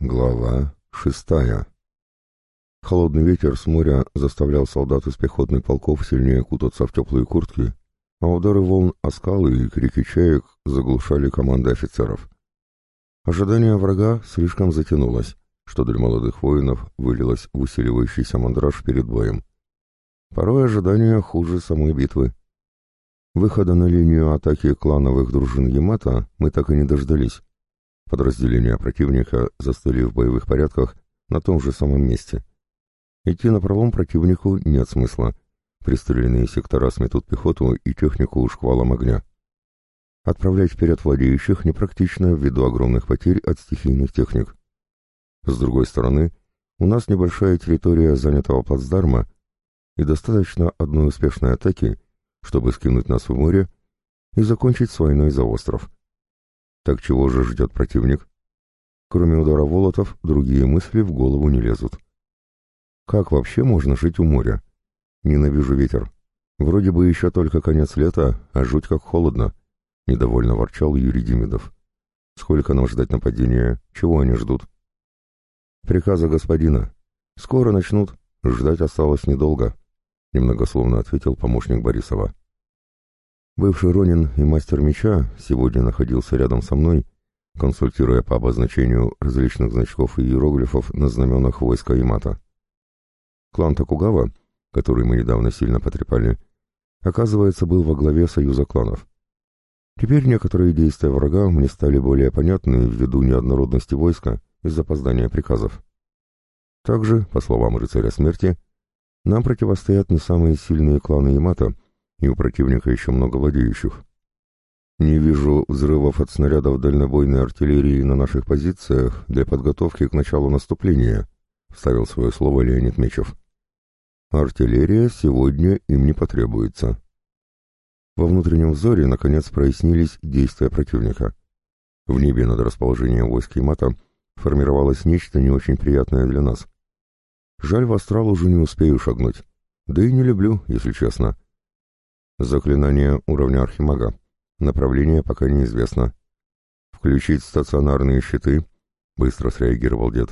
Глава шестая. Холодный ветер с моря заставлял солдат из пехотных полков сильнее кутаться в теплые куртки, а удары волн о скалы и крики чаек заглушали команды офицеров. Ожидание врага слишком затянулось, что для молодых воинов вылилось в усиливающийся мандраж перед боем. Порой ожидание хуже самой битвы. Выхода на линию атаки клановых дружин Ямато мы так и не дождались. Подразделения противника застыли в боевых порядках на том же самом месте. Идти на пролом противнику нет смысла. Пристреленные сектора сметут пехоту и технику шквалом огня. Отправлять вперед владеющих непрактично ввиду огромных потерь от стихийных техник. С другой стороны, у нас небольшая территория занятого плацдарма, и достаточно одной успешной атаки, чтобы скинуть нас в море и закончить с войной за остров. Так чего же ждет противник? Кроме удара волотов, другие мысли в голову не лезут. Как вообще можно жить у моря? Ненавижу ветер. Вроде бы еще только конец лета, а жуть как холодно. Недовольно ворчал Юрий Демидов. Сколько нам ждать нападения? Чего они ждут? Приказа господина. Скоро начнут. Ждать осталось недолго. Немногословно ответил помощник Борисова. Бывший Ронин и мастер меча сегодня находился рядом со мной, консультируя по обозначению различных значков и иероглифов на знаменах войска Ямато. Клан Токугава, который мы недавно сильно потрепали, оказывается, был во главе союза кланов. Теперь некоторые действия врага мне стали более понятны ввиду неоднородности войска и запоздания приказов. Также, по словам рыцаря смерти, нам противостоят не самые сильные кланы Ямато — и у противника еще много владеющих. Не вижу взрывов от снарядов дальнобойной артиллерии на наших позициях для подготовки к началу наступления, вставил свое слово Леонид Мечев. Артиллерия сегодня им не потребуется. Во внутреннем взоре, наконец, прояснились действия противника. В небе над расположением войск Ямато формировалось нечто не очень приятное для нас. Жаль, в астрал уже не успею шагнуть. Да и не люблю, если честно. Заклинание уровня архимага. Направление пока неизвестно. Включить стационарные щиты. Быстро среагировал дед.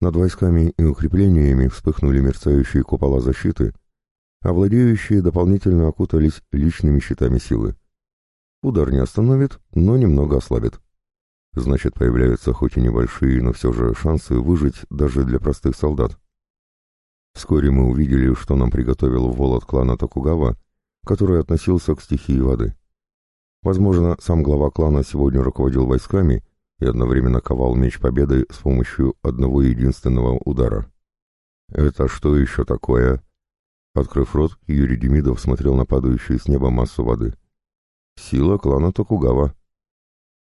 Над войсками и укреплениями вспыхнули мерцающие купола защиты, а владеющие дополнительно окутались личными щитами силы. Удар не остановит, но немного ослабит. Значит, появляются хоть и небольшие, но все же шансы выжить даже для простых солдат. Вскоре мы увидели, что нам приготовил Волод клана Токугава, который относился к стихии воды. Возможно, сам глава клана сегодня руководил войсками и одновременно ковал меч победы с помощью одного единственного удара. «Это что еще такое?» Открыв рот, Юрий Демидов смотрел на падающую с неба массу воды. «Сила клана Токугава».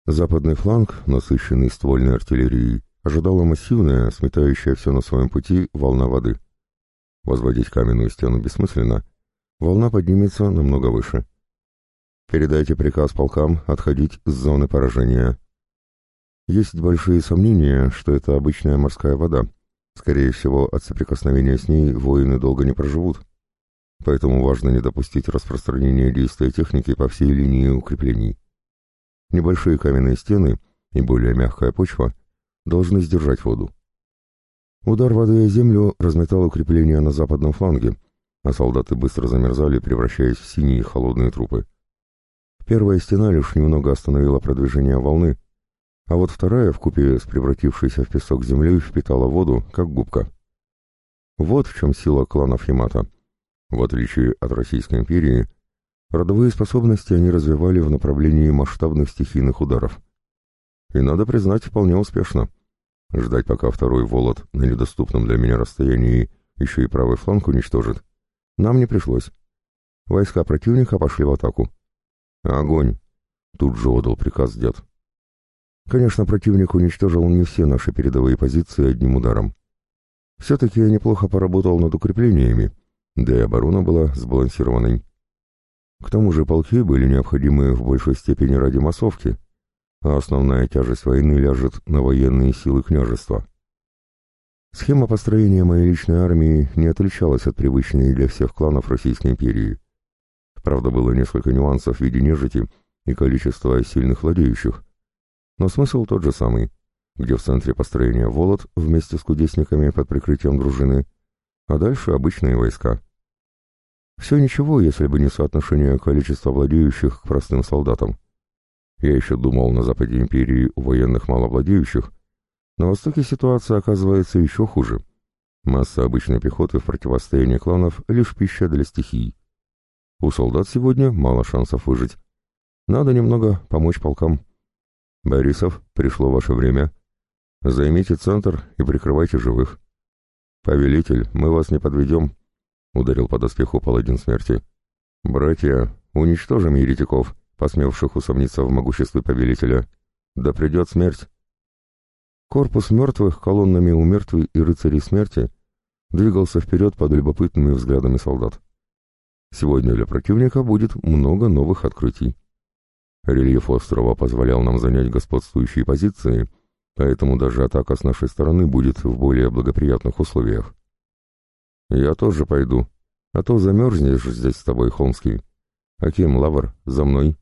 Западный фланг, насыщенный ствольной артиллерией, ожидала массивная, сметающая все на своем пути, волна воды. Возводить каменную стену бессмысленно — волна поднимется намного выше. Передайте приказ полкам отходить с зоны поражения. Есть большие сомнения, что это обычная морская вода. Скорее всего, от соприкосновения с ней воины долго не проживут. Поэтому важно не допустить распространения действия техники по всей линии укреплений. Небольшие каменные стены и более мягкая почва должны сдержать воду. Удар воды о землю разметал укрепления на западном фланге, а солдаты быстро замерзали, превращаясь в синие холодные трупы. Первая стена лишь немного остановила продвижение волны, а вот вторая, вкупе с превратившейся в песок землей, впитала воду, как губка. Вот в чем сила кланов Ямато. В отличие от Российской империи, родовые способности они развивали в направлении масштабных стихийных ударов. И, надо признать, вполне успешно. Ждать, пока второй Волод на недоступном для меня расстоянии еще и правый фланг уничтожит, нам не пришлось. Войска противника пошли в атаку. «Огонь!» — тут же отдал приказ дед. Конечно, противник уничтожил не все наши передовые позиции одним ударом. Все-таки я неплохо поработал над укреплениями, да и оборона была сбалансированной. К тому же полки были необходимы в большей степени ради массовки, а основная тяжесть войны ляжет на военные силы княжества. Схема построения моей личной армии не отличалась от привычной для всех кланов Российской империи. Правда, было несколько нюансов в виде нежити и количества сильных владеющих. Но смысл тот же самый. где в центре построения Волод вместе с кудесниками под прикрытием дружины, а дальше обычные войска. Все ничего, если бы не соотношение количества владеющих к простым солдатам. Я еще думал, на западе империи у военных мало владеющих, на востоке ситуация оказывается еще хуже. Масса обычной пехоты в противостоянии кланов — лишь пища для стихий. У солдат сегодня мало шансов выжить. Надо немного помочь полкам. Борисов, пришло ваше время. Займите центр и прикрывайте живых. Повелитель, мы вас не подведем, — ударил по доспеху паладин смерти. «Братья, уничтожим еретиков, посмевших усомниться в могуществе повелителя. Да придет смерть!» Корпус мертвых, колоннами у мертвей и рыцарей смерти, двигался вперед под любопытными взглядами солдат. Сегодня для противника будет много новых открытий. Рельеф острова позволял нам занять господствующие позиции, поэтому даже атака с нашей стороны будет в более благоприятных условиях. «Я тоже пойду, а то замерзнешь здесь с тобой, Холмский. Аким, Лавр, за мной».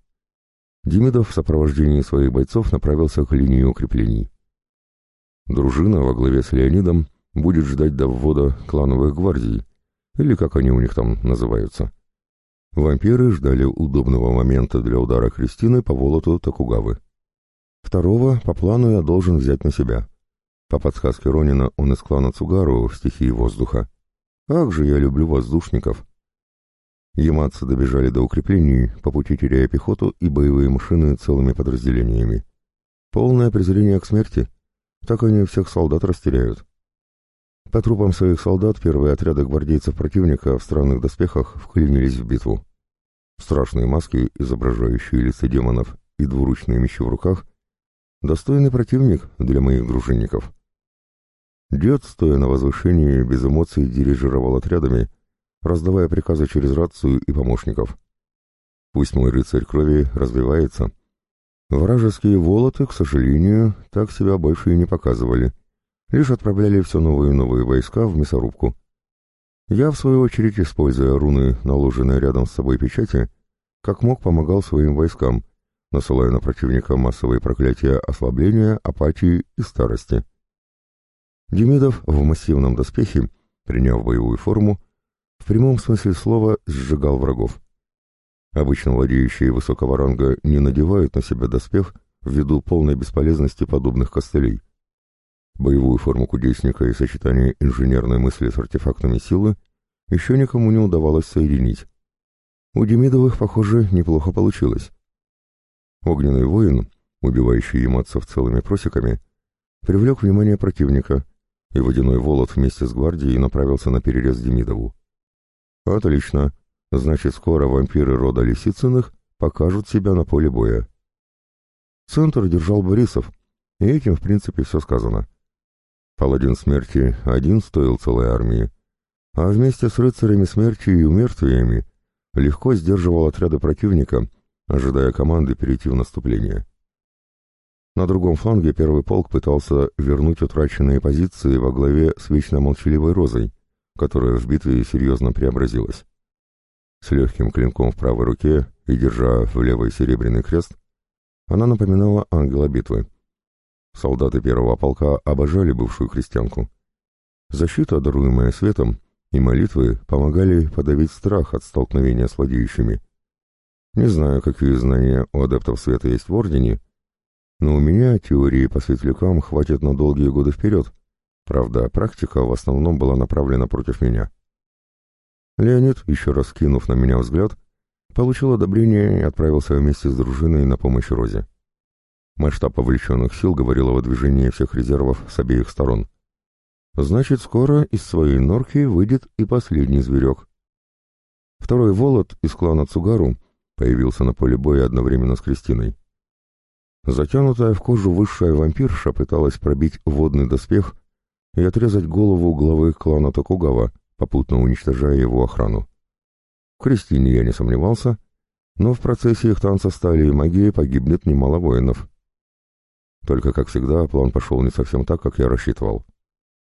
Демидов в сопровождении своих бойцов направился к линии укреплений. Дружина во главе с Леонидом будет ждать до ввода клановых гвардий, или как они у них там называются. Вампиры ждали удобного момента для удара Кристины по волоту Токугавы. Второго по плану я должен взять на себя. По подсказке Ронина он из клана Цугару в стихии воздуха. Как же я люблю воздушников! Яматцы добежали до укреплений, по пути теряя пехоту и боевые машины целыми подразделениями. Полное презрение к смерти. Так они всех солдат растеряют. По трупам своих солдат первые отряды гвардейцев противника в странных доспехах вклинились в битву. Страшные маски, изображающие лица демонов, и двуручные мечи в руках — достойный противник для моих дружинников. Дед, стоя на возвышении, без эмоций дирижировал отрядами, раздавая приказы через рацию и помощников. Пусть мой рыцарь крови развивается. Вражеские волоты, к сожалению, так себя больше и не показывали, лишь отправляли все новые и новые войска в мясорубку. Я, в свою очередь, используя руны, наложенные рядом с собой печати, как мог помогал своим войскам, насылая на противника массовые проклятия ослабления, апатии и старости. Демидов в массивном доспехе, приняв боевую форму, в прямом смысле слова сжигал врагов. Обычно владеющие высокого ранга не надевают на себя доспех ввиду полной бесполезности подобных костылей. Боевую форму кудесника и сочетание инженерной мысли с артефактами силы еще никому не удавалось соединить. У Демидовых, похоже, неплохо получилось. Огненный воин, убивающий ематцев целыми просеками, привлек внимание противника — и водяной волод вместе с гвардией направился на перерез Демидову. «Отлично. Значит, скоро вампиры рода Лисицыных покажут себя на поле боя». Центр держал Борисов, и этим, в принципе, все сказано. Паладин смерти один стоил целой армии, а вместе с рыцарями смерти и умертвиями легко сдерживал отряды противника, ожидая команды перейти в наступление. На другом фланге первый полк пытался вернуть утраченные позиции во главе с вечно молчаливой Розой, которая в битве серьезно преобразилась. С легким клинком в правой руке и держа в левой серебряный крест, она напоминала ангела битвы. Солдаты первого полка обожали бывшую крестьянку. Защита, даруемая светом, и молитвы помогали подавить страх от столкновения с владеющими. Не знаю, какие знания у адептов света есть в Ордене, но у меня теории по светлякам хватит на долгие годы вперед. Правда, практика в основном была направлена против меня. Леонид, еще раз кинув на меня взгляд, получил одобрение и отправился вместе с дружиной на помощь Розе. Масштаб повлеченных сил говорил о выдвижении всех резервов с обеих сторон. Значит, скоро из своей норки выйдет и последний зверек. Второй Волод из клана Цугару появился на поле боя одновременно с Кристиной. Затянутая в кожу высшая вампирша пыталась пробить водный доспех и отрезать голову главы клана Токугава, попутно уничтожая его охрану. В Кристине я не сомневался, но в процессе их танца стали и магии погибнет немало воинов. Только, как всегда, план пошел не совсем так, как я рассчитывал.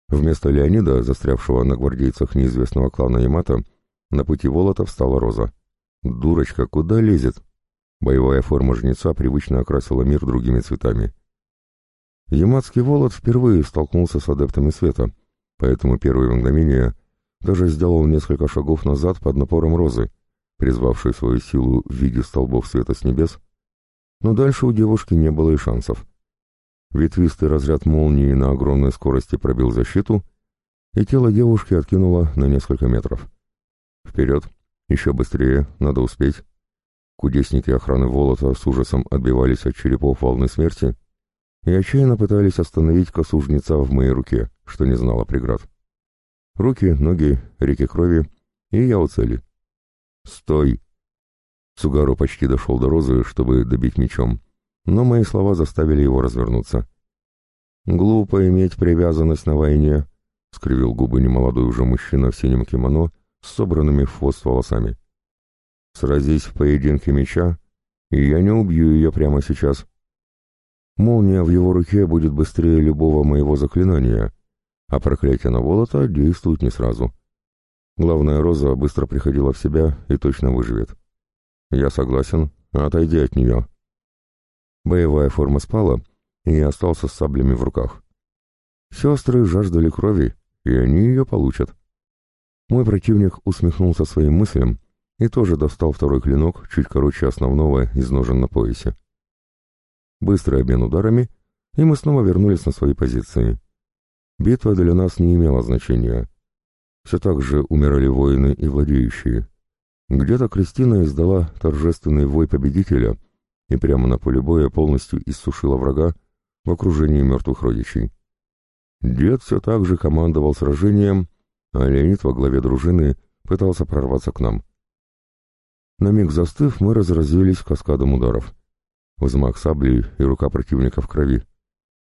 Вместо Леонида, застрявшего на гвардейцах неизвестного клана Ямато, на пути Волота встала Роза. «Дурочка, куда лезет?» Боевая форма жнеца привычно окрасила мир другими цветами. Ямадский Волод впервые столкнулся с адептами света, поэтому первые мгновения даже сделал несколько шагов назад под напором розы, призвавшей свою силу в виде столбов света с небес, но дальше у девушки не было и шансов. Ветвистый разряд молнии на огромной скорости пробил защиту, и тело девушки откинуло на несколько метров. Вперед, еще быстрее, надо успеть. Кудесники охраны Волота с ужасом отбивались от черепов волны смерти и отчаянно пытались остановить косу в моей руке, что не знала преград. Руки, ноги, реки крови, и я у цели. «Стой!» Сугару почти дошел до розы, чтобы добить мечом, но мои слова заставили его развернуться. «Глупо иметь привязанность на войне», — скривил губы немолодой уже мужчина в синем кимоно с собранными в хвост волосами. «Сразись в поединке меча, и я не убью ее прямо сейчас. Молния в его руке будет быстрее любого моего заклинания, а проклятие на Волота действует не сразу. Главная Роза быстро приходила в себя и точно выживет. Я согласен, отойди от нее». Боевая форма спала, и я остался с саблями в руках. Сестры жаждали крови, и они ее получат. Мой противник усмехнулся своим мыслям и тоже достал второй клинок, чуть короче основного, из ножен на поясе. Быстрый обмен ударами, и мы снова вернулись на свои позиции. Битва для нас не имела значения. Все так же умирали воины и владеющие. Где-то Кристина издала торжественный вой победителя и прямо на поле боя полностью иссушила врага в окружении мертвых родичей. Дед все так же командовал сражением, а Леонид во главе дружины пытался прорваться к нам. На миг застыв, мы разразились каскадом ударов. Взмах сабли и рука противника в крови.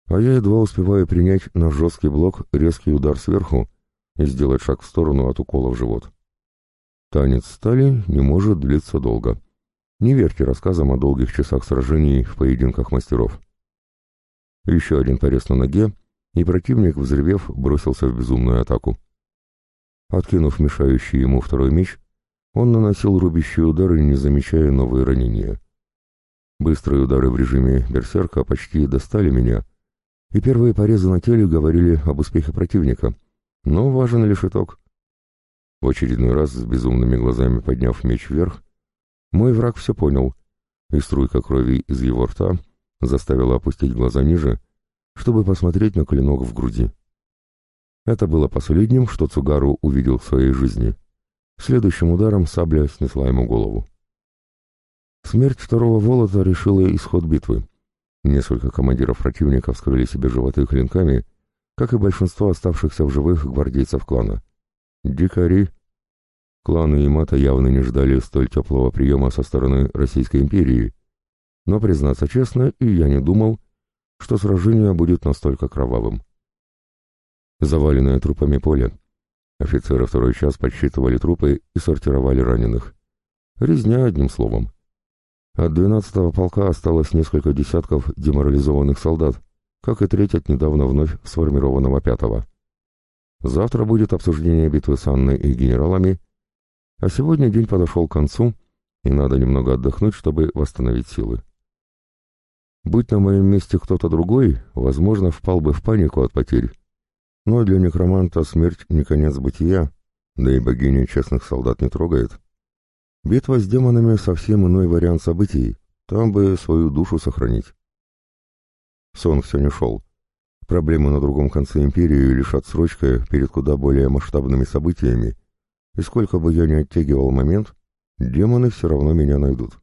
А я едва успеваю принять на жесткий блок резкий удар сверху и сделать шаг в сторону от укола в живот. Танец стали не может длиться долго. Не верьте рассказам о долгих часах сражений в поединках мастеров. Еще один порез на ноге, и противник, взревев, бросился в безумную атаку. Откинув мешающий ему второй меч, он наносил рубящие удары, не замечая новые ранения. Быстрые удары в режиме берсерка почти достали меня, и первые порезы на теле говорили об успехе противника, но важен лишь итог. В очередной раз, с безумными глазами подняв меч вверх, мой враг все понял, и струйка крови из его рта заставила опустить глаза ниже, чтобы посмотреть на клинок в груди. Это было последним, что Цугару увидел в своей жизни. Следующим ударом сабля снесла ему голову. Смерть второго Волота решила исход битвы. Несколько командиров противника вскрыли себе животы клинками, как и большинство оставшихся в живых гвардейцев клана. Дикари. Кланы Ямато явно не ждали столь теплого приема со стороны Российской империи, но, признаться честно, и я не думал, что сражение будет настолько кровавым. Заваленное трупами поле. Офицеры второй час подсчитывали трупы и сортировали раненых. Резня одним словом. От 12-го полка осталось несколько десятков деморализованных солдат, как и треть от недавно вновь сформированного пятого. Завтра будет обсуждение битвы с Анной и генералами, а сегодня день подошел к концу, и надо немного отдохнуть, чтобы восстановить силы. Будь на моем месте кто-то другой, возможно, впал бы в панику от потерь. Но для некроманта смерть не конец бытия, да и богиня честных солдат не трогает. Битва с демонами совсем иной вариант событий, там бы свою душу сохранить. Сон все не шел. Проблемы на другом конце империи лишь отсрочка перед куда более масштабными событиями, и сколько бы я ни оттягивал момент, демоны все равно меня найдут.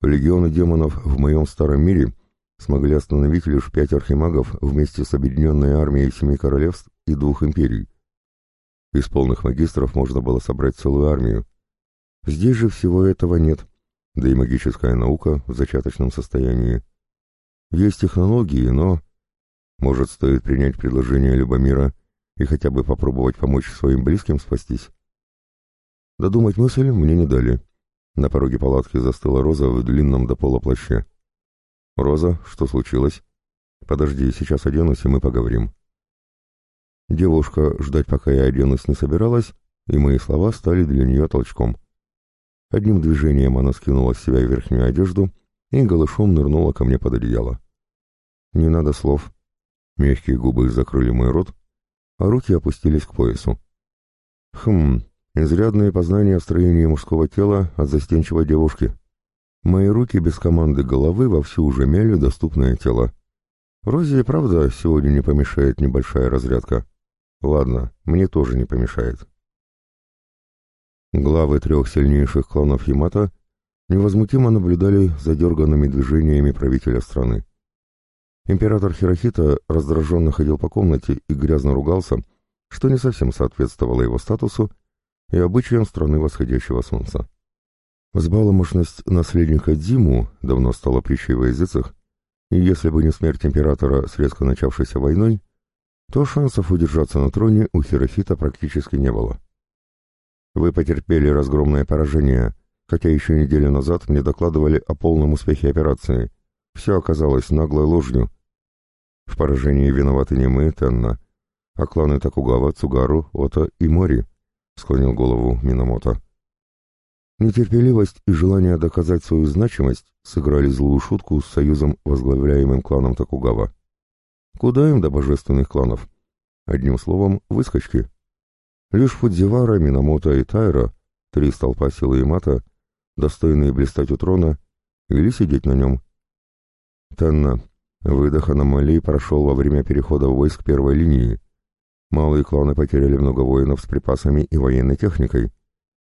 Легионы демонов в моем старом мире смогли остановить лишь пять архимагов вместе с объединенной армией семи королевств и двух империй. Из полных магистров можно было собрать целую армию. Здесь же всего этого нет, да и магическая наука в зачаточном состоянии. Есть технологии, но может, стоит принять предложение Любомира и хотя бы попробовать помочь своим близким спастись? Додумать мысль мне не дали. На пороге палатки застыла Роза в длинном до пола плаще. «Роза, что случилось?» «Подожди, сейчас оденусь, и мы поговорим». Девушка ждать, пока я оденусь, не собиралась, и мои слова стали для нее толчком. Одним движением она скинула с себя верхнюю одежду и голышом нырнула ко мне под одеяло. Не надо слов. Мягкие губы закрыли мой рот, а руки опустились к поясу. Хм, изрядные познания в строении мужского тела от застенчивой девушки. Мои руки без команды головы вовсю уже мяли доступное тело. Розе и правда сегодня не помешает небольшая разрядка. Ладно, мне тоже не помешает. Главы трех сильнейших кланов Ямато невозмутимо наблюдали за дерганными движениями правителя страны. Император Хирохита раздраженно ходил по комнате и грязно ругался, что не совсем соответствовало его статусу и обычаям страны восходящего солнца. Взбаломошность наследника Диму давно стала притчей во языцах, и если бы не смерть императора с резко начавшейся войной, то шансов удержаться на троне у Хирохита практически не было. Вы потерпели разгромное поражение, хотя еще неделю назад мне докладывали о полном успехе операции. Все оказалось наглой ложью. В поражении виноваты не мы, Тенна, а кланы Такугава, Цугару, Ота и Мори, — склонил голову Минамото. Нетерпеливость и желание доказать свою значимость сыграли злую шутку с союзом, возглавляемым кланом Такугава. Куда им до божественных кланов? Одним словом, выскочки. Лишь Фудзивара, Минамото и Тайра, три столпа силы и мата, достойные блистать у трона, или сидеть на нем. Тенна, выдох аномалий прошел во время перехода войск первой линии. Малые кланы потеряли много воинов с припасами и военной техникой.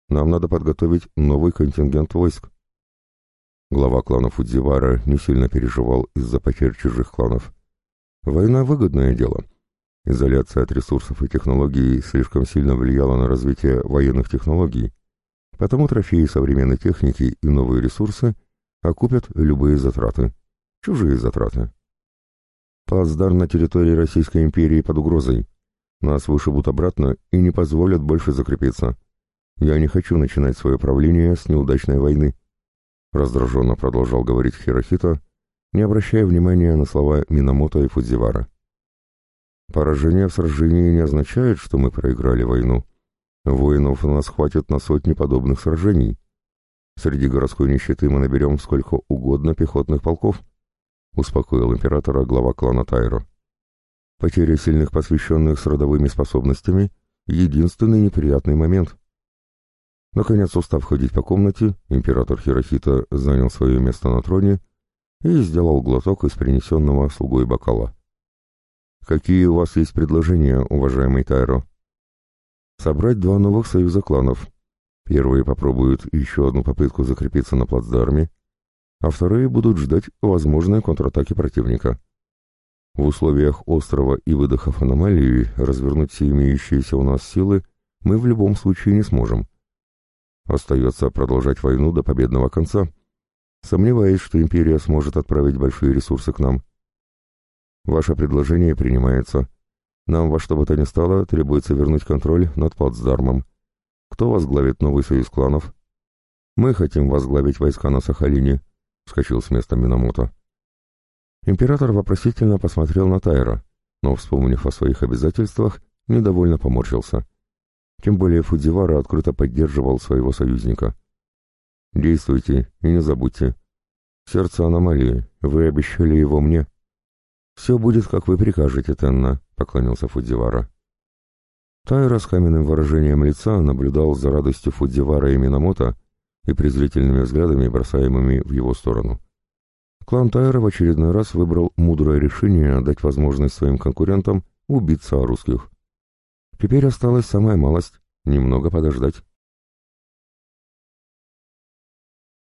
Нам надо подготовить новый контингент войск. Глава клана Фудзивара не сильно переживал из-за потерь чужих кланов. Война — выгодное дело — Изоляция от ресурсов и технологий слишком сильно влияла на развитие военных технологий, потому трофеи современной техники и новые ресурсы окупят любые затраты. Чужие затраты. Плацдарм на территории Российской империи под угрозой. Нас вышибут обратно и не позволят больше закрепиться. Я не хочу начинать свое правление с неудачной войны. Раздраженно продолжал говорить Хирохита, не обращая внимания на слова Минамото и Фудзивара. Поражение в сражении не означает, что мы проиграли войну. Воинов у нас хватит на сотни подобных сражений. Среди городской нищеты мы наберем сколько угодно пехотных полков, — успокоил императора глава клана Тайро. Потеря сильных посвященных с родовыми способностями — единственный неприятный момент. Наконец, устав ходить по комнате, император Хирохита занял свое место на троне и сделал глоток из принесенного слугой бокала. Какие у вас есть предложения, уважаемый Тайро? Собрать два новых союза кланов. Первые попробуют еще одну попытку закрепиться на плацдарме, а вторые будут ждать возможной контратаки противника. В условиях острова и выдохов аномалии развернуть все имеющиеся у нас силы мы в любом случае не сможем. Остается продолжать войну до победного конца. Сомневаюсь, что империя сможет отправить большие ресурсы к нам. Ваше предложение принимается. Нам во что бы то ни стало требуется вернуть контроль над плацдармом. Кто возглавит новый союз кланов? Мы хотим возглавить войска на Сахалине, — вскочил с места Минамото. Император вопросительно посмотрел на Тайра, но, вспомнив о своих обязательствах, недовольно поморщился. Тем более Фудзивара открыто поддерживал своего союзника. «Действуйте и не забудьте. Сердце аномалии, вы обещали его мне». «Все будет, как вы прикажете, Тенна», — поклонился Фудзивара. Тайра с каменным выражением лица наблюдал за радостью Фудзивара и Минамото и презрительными взглядами, бросаемыми в его сторону. Клан Тайра в очередной раз выбрал мудрое решение дать возможность своим конкурентам убиться о русских. Теперь осталась самая малость — немного подождать.